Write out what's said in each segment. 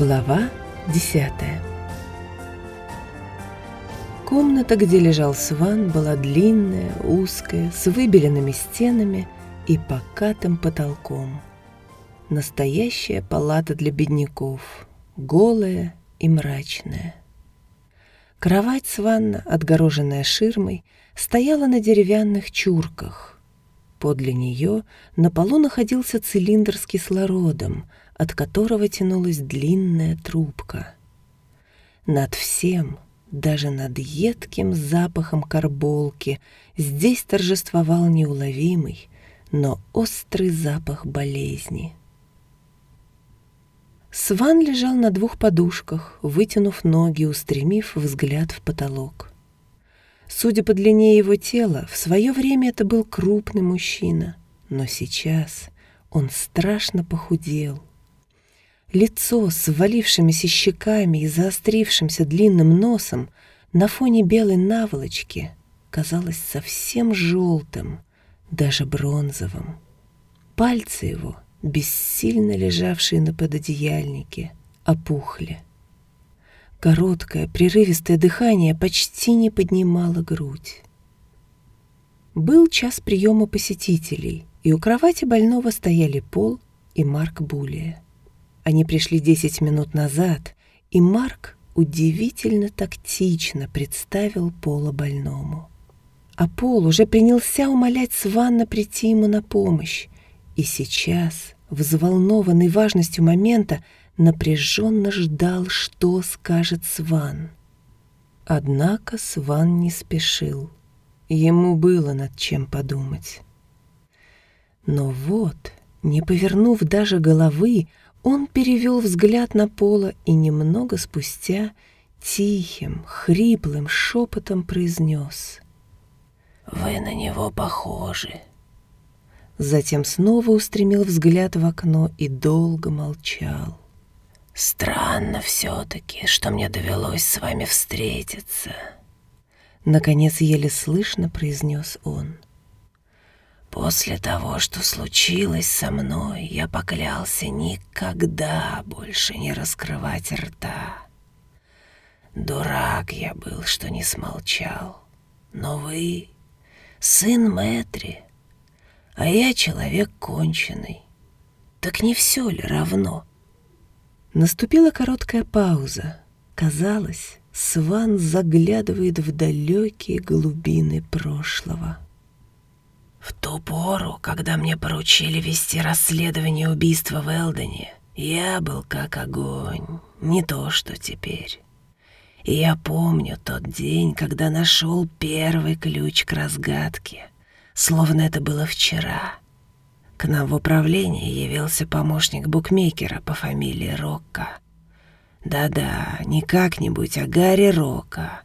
Глава десятая Комната, где лежал Сван, была длинная, узкая, с выбеленными стенами и покатым потолком. Настоящая палата для бедняков, голая и мрачная. Кровать Сванна, отгороженная ширмой, стояла на деревянных чурках. Подле нее на полу находился цилиндр с кислородом, от которого тянулась длинная трубка. Над всем, даже над едким запахом карболки, здесь торжествовал неуловимый, но острый запах болезни. Сван лежал на двух подушках, вытянув ноги, устремив взгляд в потолок. Судя по длине его тела, в свое время это был крупный мужчина, но сейчас он страшно похудел — Лицо с валившимися щеками и заострившимся длинным носом на фоне белой наволочки казалось совсем желтым, даже бронзовым. Пальцы его, бессильно лежавшие на пододеяльнике, опухли. Короткое, прерывистое дыхание почти не поднимало грудь. Был час приема посетителей, и у кровати больного стояли Пол и Марк Булия. Они пришли 10 минут назад, и Марк удивительно тактично представил Пола больному. А Пол уже принялся умолять Сванна прийти ему на помощь, и сейчас, взволнованный важностью момента, напряженно ждал, что скажет Сван. Однако Сван не спешил. Ему было над чем подумать. Но вот, не повернув даже головы, он перевел взгляд на Пола и немного спустя тихим, хриплым шепотом произнес «Вы на него похожи». Затем снова устремил взгляд в окно и долго молчал. «Странно все-таки, что мне довелось с вами встретиться», — наконец еле слышно произнес он. После того, что случилось со мной, я поклялся никогда больше не раскрывать рта. Дурак я был, что не смолчал. Но вы — сын Мэтри, а я человек конченый. Так не все ли равно? Наступила короткая пауза. Казалось, Сван заглядывает в далекие глубины прошлого. В ту пору, когда мне поручили вести расследование убийства в Элдоне, я был как огонь, не то что теперь. И я помню тот день, когда нашел первый ключ к разгадке, словно это было вчера. К нам в управление явился помощник букмекера по фамилии Рокко. Да-да, не как-нибудь, а Гарри Рокко.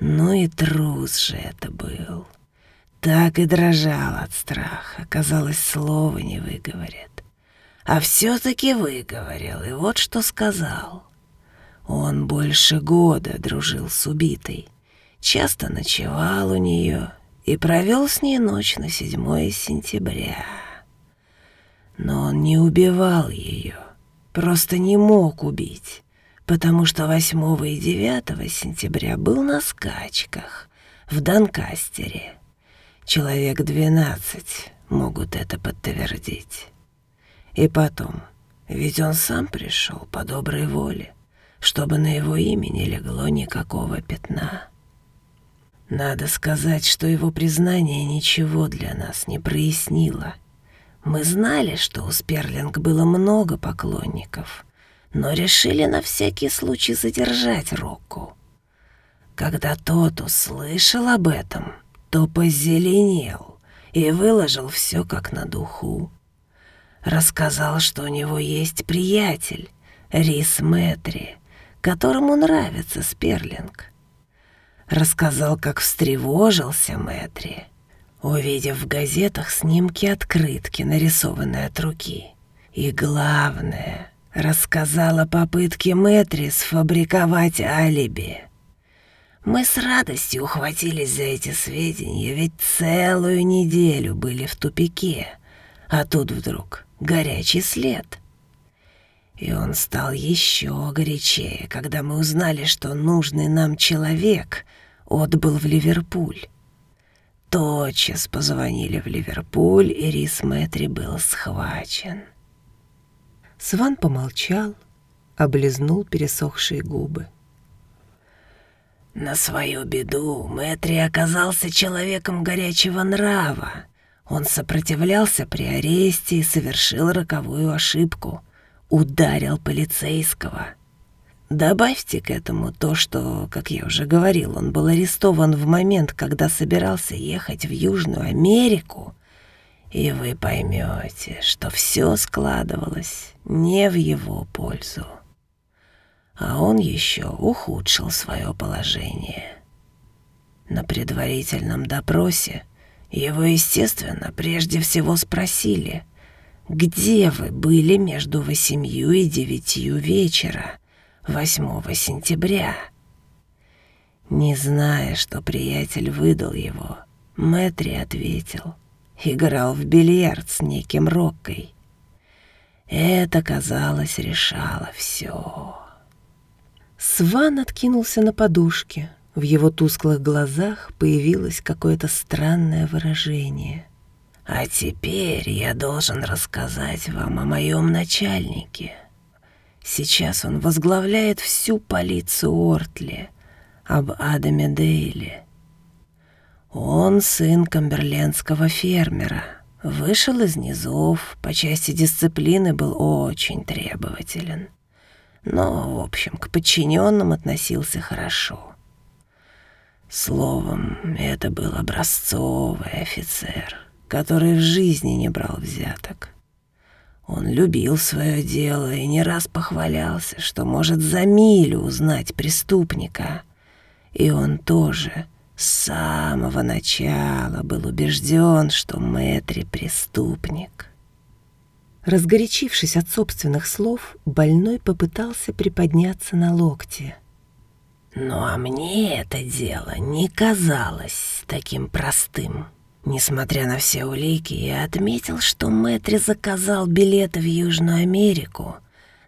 Ну и трус же это был так и дрожал от страха. Казалось, слова не выговорит. А все-таки выговорил, и вот что сказал. Он больше года дружил с убитой, часто ночевал у нее и провел с ней ночь на 7 сентября. Но он не убивал ее, просто не мог убить, потому что 8 и 9 сентября был на скачках в Донкастере Человек двенадцать могут это подтвердить. И потом, ведь он сам пришел по доброй воле, чтобы на его имя не легло никакого пятна. Надо сказать, что его признание ничего для нас не прояснило. Мы знали, что у Сперлинг было много поклонников, но решили на всякий случай задержать Рокку. Когда тот услышал об этом — то позеленел и выложил все как на духу. Рассказал, что у него есть приятель, Рис Мэтри, которому нравится Сперлинг. Рассказал, как встревожился Мэтри, увидев в газетах снимки открытки, нарисованные от руки. И главное, рассказал о попытке Мэтри сфабриковать алиби — мы с радостью ухватились за эти сведения, ведь целую неделю были в тупике, а тут вдруг горячий след. И он стал еще горячее, когда мы узнали, что нужный нам человек отбыл в Ливерпуль. Тотчас позвонили в Ливерпуль, и Рис Мэтри был схвачен. Сван помолчал, облизнул пересохшие губы. На свою беду Мэтри оказался человеком горячего нрава. Он сопротивлялся при аресте и совершил роковую ошибку. Ударил полицейского. Добавьте к этому то, что, как я уже говорил, он был арестован в момент, когда собирался ехать в Южную Америку, и вы поймете, что все складывалось не в его пользу. А он еще ухудшил свое положение. На предварительном допросе его, естественно, прежде всего спросили, где вы были между восемью и девятью вечера 8 сентября. Не зная, что приятель выдал его, Мэтри ответил, играл в бильярд с неким Роккой. Это, казалось, решало все. Сван откинулся на подушке. В его тусклых глазах появилось какое-то странное выражение. «А теперь я должен рассказать вам о моем начальнике. Сейчас он возглавляет всю полицию Ортли, об Адаме Дейле. Он сын камберлендского фермера, вышел из низов, по части дисциплины был очень требователен но, в общем, к подчиненным относился хорошо. Словом, это был образцовый офицер, который в жизни не брал взяток. Он любил свое дело и не раз похвалялся, что может за милю узнать преступника. И он тоже с самого начала был убежден, что Мэтри преступник. Разгорячившись от собственных слов, больной попытался приподняться на локте. «Ну а мне это дело не казалось таким простым. Несмотря на все улики, я отметил, что Мэтри заказал билеты в Южную Америку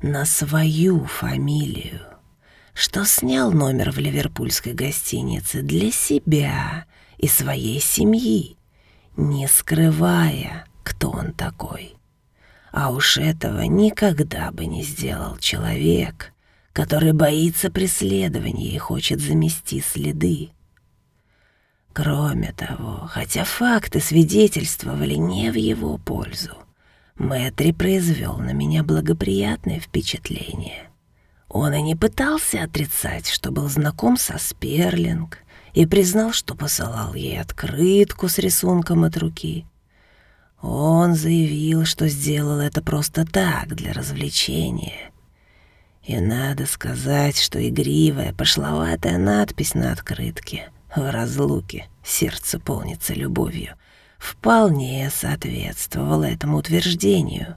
на свою фамилию, что снял номер в ливерпульской гостинице для себя и своей семьи, не скрывая, кто он такой». А уж этого никогда бы не сделал человек, который боится преследования и хочет замести следы. Кроме того, хотя факты свидетельствовали не в его пользу, Мэтри произвел на меня благоприятное впечатление. Он и не пытался отрицать, что был знаком со Сперлинг, и признал, что посылал ей открытку с рисунком от руки. Он заявил, что сделал это просто так, для развлечения. И надо сказать, что игривая, пошловатая надпись на открытке «В разлуке сердце полнится любовью» вполне соответствовала этому утверждению.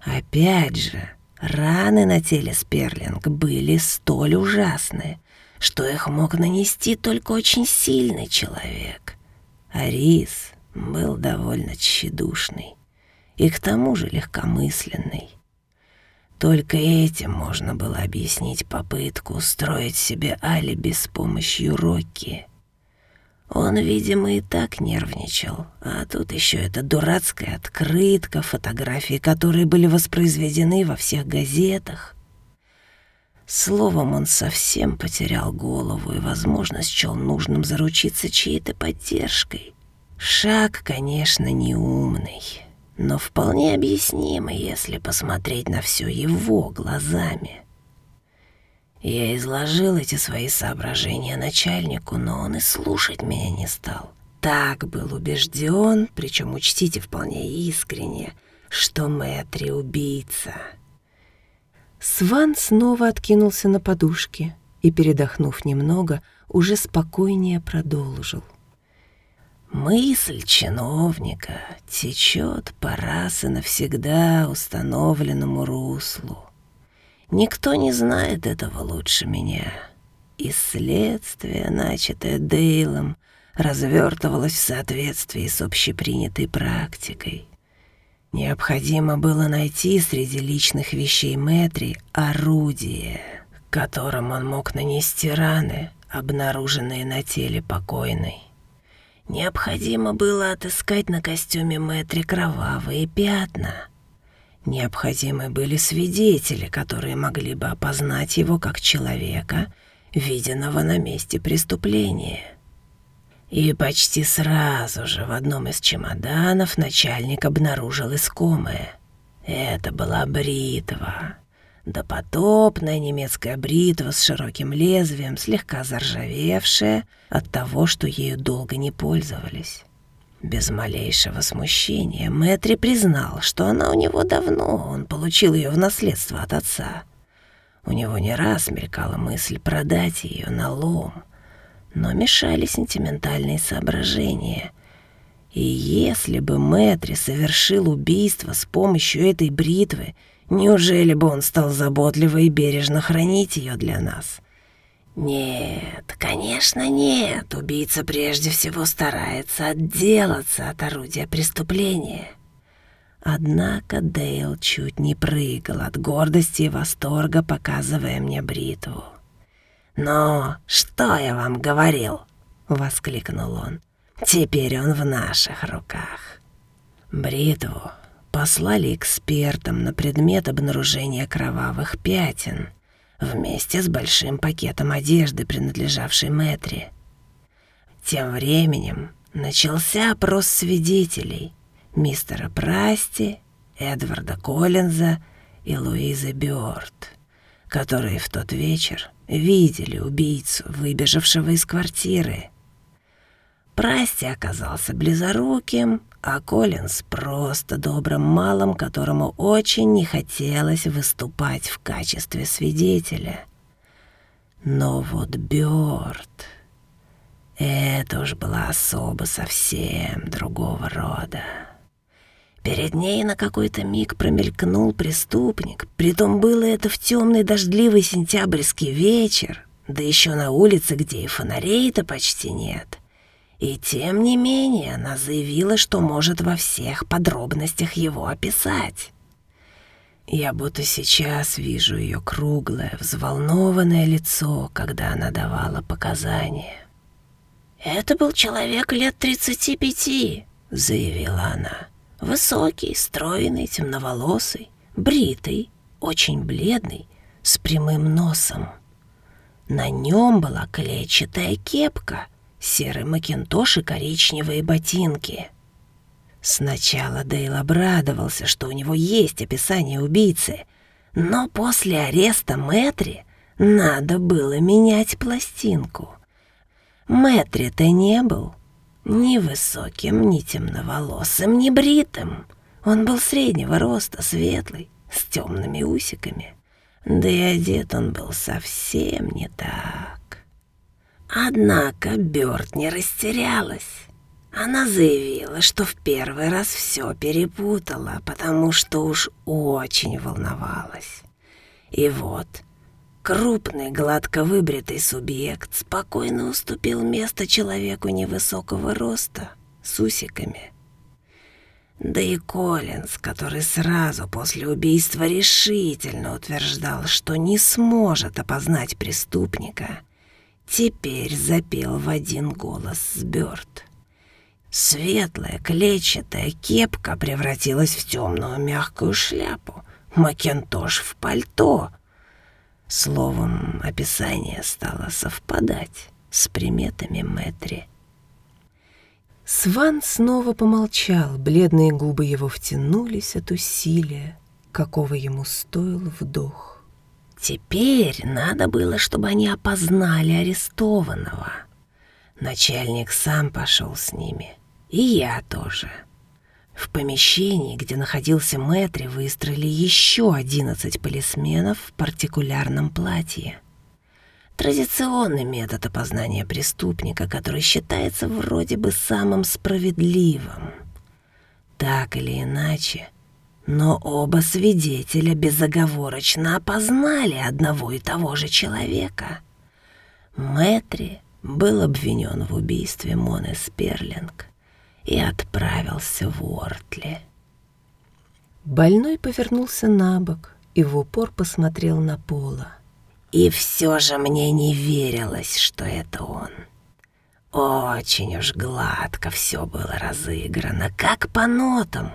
Опять же, раны на теле Сперлинг были столь ужасны, что их мог нанести только очень сильный человек. Арис был довольно тщедушный и к тому же легкомысленный. Только этим можно было объяснить попытку устроить себе алиби с помощью Рокки. Он, видимо, и так нервничал, а тут еще эта дурацкая открытка, фотографии которые были воспроизведены во всех газетах. Словом, он совсем потерял голову и, возможно, счел нужным заручиться чьей-то поддержкой. Шаг, конечно, неумный, но вполне объяснимый, если посмотреть на все его глазами. Я изложил эти свои соображения начальнику, но он и слушать меня не стал. Так был убежден, причем учтите вполне искренне, что Мэтри убийца. Сван снова откинулся на подушке и, передохнув немного, уже спокойнее продолжил. — Мысль чиновника течет по раз и навсегда установленному руслу. Никто не знает этого лучше меня. И следствие, начатое Дейлом, развертывалось в соответствии с общепринятой практикой. Необходимо было найти среди личных вещей Мэтри орудие, которым он мог нанести раны, обнаруженные на теле покойной. Необходимо было отыскать на костюме Мэтри кровавые пятна. Необходимы были свидетели, которые могли бы опознать его как человека, виденного на месте преступления. И почти сразу же в одном из чемоданов начальник обнаружил искомое. Это была бритва. Допотопная немецкая бритва с широким лезвием, слегка заржавевшая от того, что ею долго не пользовались. Без малейшего смущения Мэтри признал, что она у него давно, он получил ее в наследство от отца. У него не раз мелькала мысль продать ее на лом, но мешали сентиментальные соображения. И если бы Мэтри совершил убийство с помощью этой бритвы, неужели бы он стал заботливо и бережно хранить ее для нас? Нет, конечно нет. Убийца прежде всего старается отделаться от орудия преступления. Однако Дейл чуть не прыгал от гордости и восторга, показывая мне бритву. «Ну, что я вам говорил?» — воскликнул он. «Теперь он в наших руках». Бритву послали экспертам на предмет обнаружения кровавых пятен вместе с большим пакетом одежды, принадлежавшей Мэтри. Тем временем начался опрос свидетелей мистера Прасти, Эдварда Коллинза и Луизы Бёрд, которые в тот вечер видели убийцу, выбежавшего из квартиры. Прасти оказался близоруким, а Коллинз просто добрым малым, которому очень не хотелось выступать в качестве свидетеля. Но вот Бёрд... Это уж была особа совсем другого рода. Перед ней на какой-то миг промелькнул преступник, притом было это в темный дождливый сентябрьский вечер, да еще на улице, где и фонарей-то почти нет. И тем не менее она заявила, что может во всех подробностях его описать. Я будто сейчас вижу ее круглое, взволнованное лицо, когда она давала показания. «Это был человек лет тридцати пяти», — заявила она. Высокий, стройный, темноволосый, бритый, очень бледный, с прямым носом. На нем была клетчатая кепка, серый макинтош и коричневые ботинки. Сначала Дейл обрадовался, что у него есть описание убийцы, но после ареста Мэтри надо было менять пластинку. Мэтри-то не был, ни высоким, ни темноволосым, ни бритым. Он был среднего роста, светлый, с темными усиками. Да и одет он был совсем не так. Однако Бёрд не растерялась. Она заявила, что в первый раз все перепутала, потому что уж очень волновалась. И вот Крупный, гладко выбритый субъект спокойно уступил место человеку невысокого роста с усиками. Да и Коллинз, который сразу после убийства решительно утверждал, что не сможет опознать преступника, теперь запел в один голос с Бёрд. Светлая клетчатая кепка превратилась в темную мягкую шляпу, макинтош в пальто — Словом, описание стало совпадать с приметами Мэтри. Сван снова помолчал, бледные губы его втянулись от усилия, какого ему стоил вдох. Теперь надо было, чтобы они опознали арестованного. Начальник сам пошел с ними, и я тоже. — в помещении, где находился Мэтри, выстроили еще одиннадцать полисменов в партикулярном платье. Традиционный метод опознания преступника, который считается вроде бы самым справедливым. Так или иначе, но оба свидетеля безоговорочно опознали одного и того же человека. Мэтри был обвинен в убийстве Моны Сперлинг и отправился в Уортли. Больной повернулся на бок и в упор посмотрел на Пола. И все же мне не верилось, что это он. Очень уж гладко все было разыграно, как по нотам.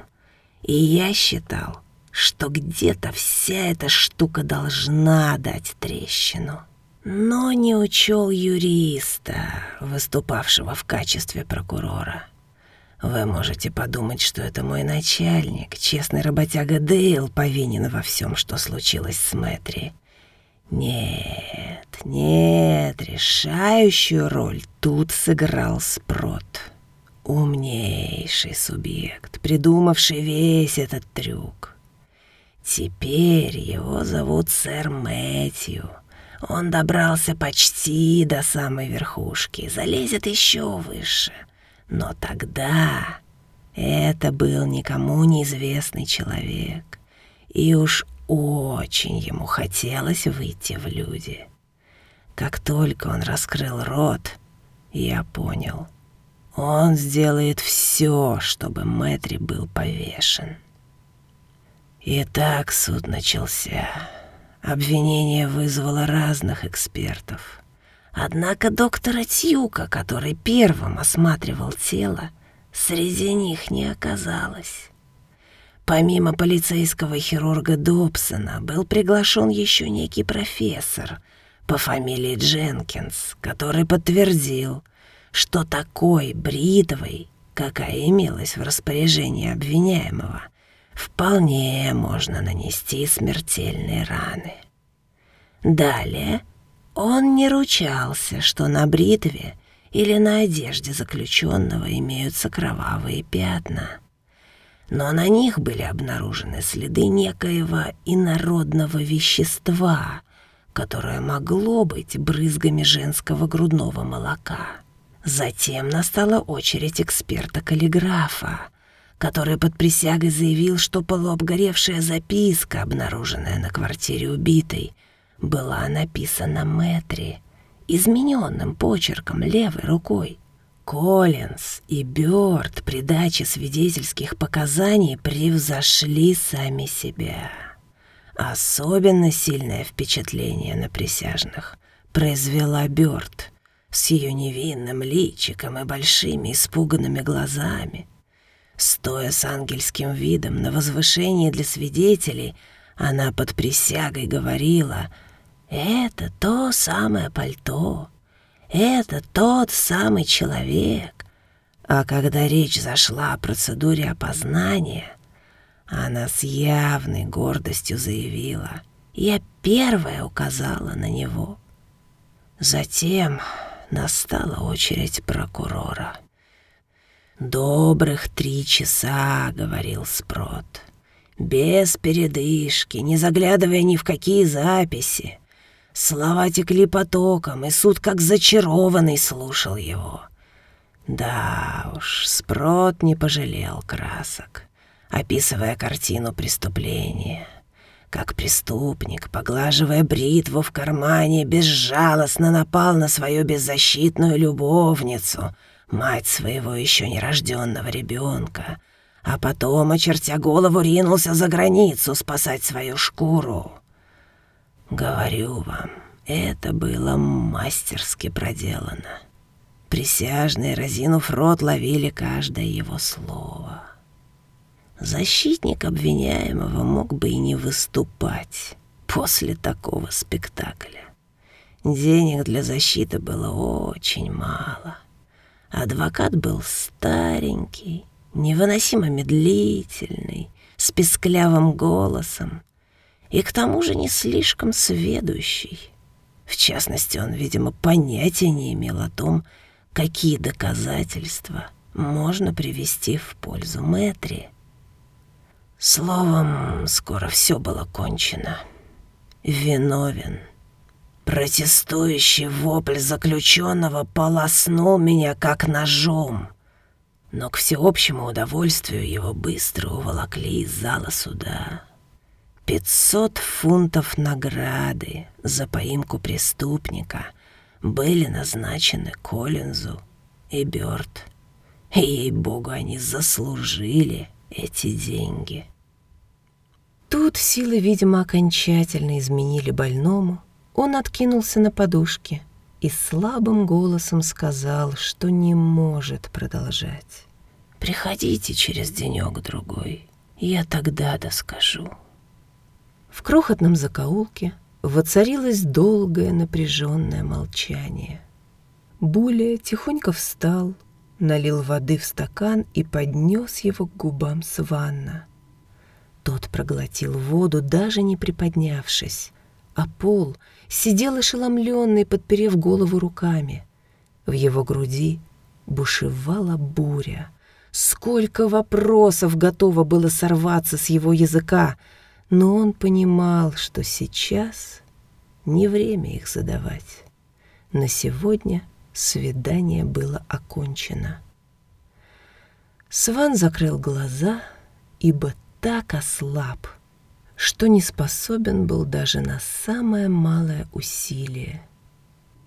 И я считал, что где-то вся эта штука должна дать трещину. Но не учел юриста, выступавшего в качестве прокурора. Вы можете подумать, что это мой начальник, честный работяга Дейл, повинен во всем, что случилось с Мэтри. Нет, нет, решающую роль тут сыграл Спрот. Умнейший субъект, придумавший весь этот трюк. Теперь его зовут сэр Мэтью. Он добрался почти до самой верхушки, залезет еще выше. Но тогда это был никому неизвестный человек. И уж очень ему хотелось выйти в люди. Как только он раскрыл рот, я понял. Он сделает все, чтобы Мэтри был повешен. Итак, суд начался. Обвинение вызвало разных экспертов. Однако доктора Тьюка, который первым осматривал тело, среди них не оказалось. Помимо полицейского хирурга Добсона был приглашен еще некий профессор по фамилии Дженкинс, который подтвердил, что такой бритвой, какая имелась в распоряжении обвиняемого, вполне можно нанести смертельные раны. Далее он не ручался, что на бритве или на одежде заключенного имеются кровавые пятна. Но на них были обнаружены следы некоего инородного вещества, которое могло быть брызгами женского грудного молока. Затем настала очередь эксперта-каллиграфа, который под присягой заявил, что полуобгоревшая записка, обнаруженная на квартире убитой, была написана Мэтри, измененным почерком левой рукой. Коллинз и Бёрд при даче свидетельских показаний превзошли сами себя. Особенно сильное впечатление на присяжных произвела Бёрд с ее невинным личиком и большими испуганными глазами. Стоя с ангельским видом на возвышении для свидетелей, она под присягой говорила «Это то самое пальто, это тот самый человек». А когда речь зашла о процедуре опознания, она с явной гордостью заявила «Я первая указала на него». Затем настала очередь прокурора. «Добрых три часа», — говорил Спрот, — «без передышки, не заглядывая ни в какие записи. Слова текли потоком, и суд как зачарованный слушал его. Да уж, Спрот не пожалел красок, описывая картину преступления» как преступник, поглаживая бритву в кармане, безжалостно напал на свою беззащитную любовницу, мать своего еще нерожденного ребенка, а потом, очертя голову, ринулся за границу спасать свою шкуру. Говорю вам, это было мастерски проделано. Присяжные, разинув рот, ловили каждое его слово. Защитник обвиняемого мог бы и не выступать после такого спектакля. Денег для защиты было очень мало. Адвокат был старенький, невыносимо медлительный, с песклявым голосом и к тому же не слишком сведущий. В частности, он, видимо, понятия не имел о том, какие доказательства можно привести в пользу Мэтри. Словом, скоро все было кончено. Виновен — Протестующий вопль заключенного полоснул меня как ножом, но к всеобщему удовольствию его быстро уволокли из зала суда. Пятьсот фунтов награды за поимку преступника были назначены Коллинзу и Бёрд. Ей-богу, они заслужили эти деньги. Тут силы, видимо, окончательно изменили больному. Он откинулся на подушке и слабым голосом сказал, что не может продолжать. «Приходите через денек-другой, я тогда доскажу». В крохотном закоулке воцарилось долгое напряженное молчание. Буля тихонько встал, налил воды в стакан и поднес его к губам Сванна. Тот проглотил воду, даже не приподнявшись, а Пол сидел ошеломленный, подперев голову руками. В его груди бушевала буря. Сколько вопросов готово было сорваться с его языка, но он понимал, что сейчас не время их задавать. На сегодня свидание было окончено. Сван закрыл глаза, ибо так ослаб, что не способен был даже на самое малое усилие.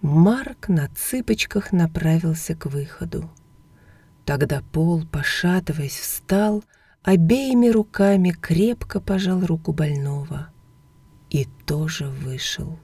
Марк на цыпочках направился к выходу. Тогда Пол, пошатываясь, встал, обеими руками крепко пожал руку больного и тоже вышел.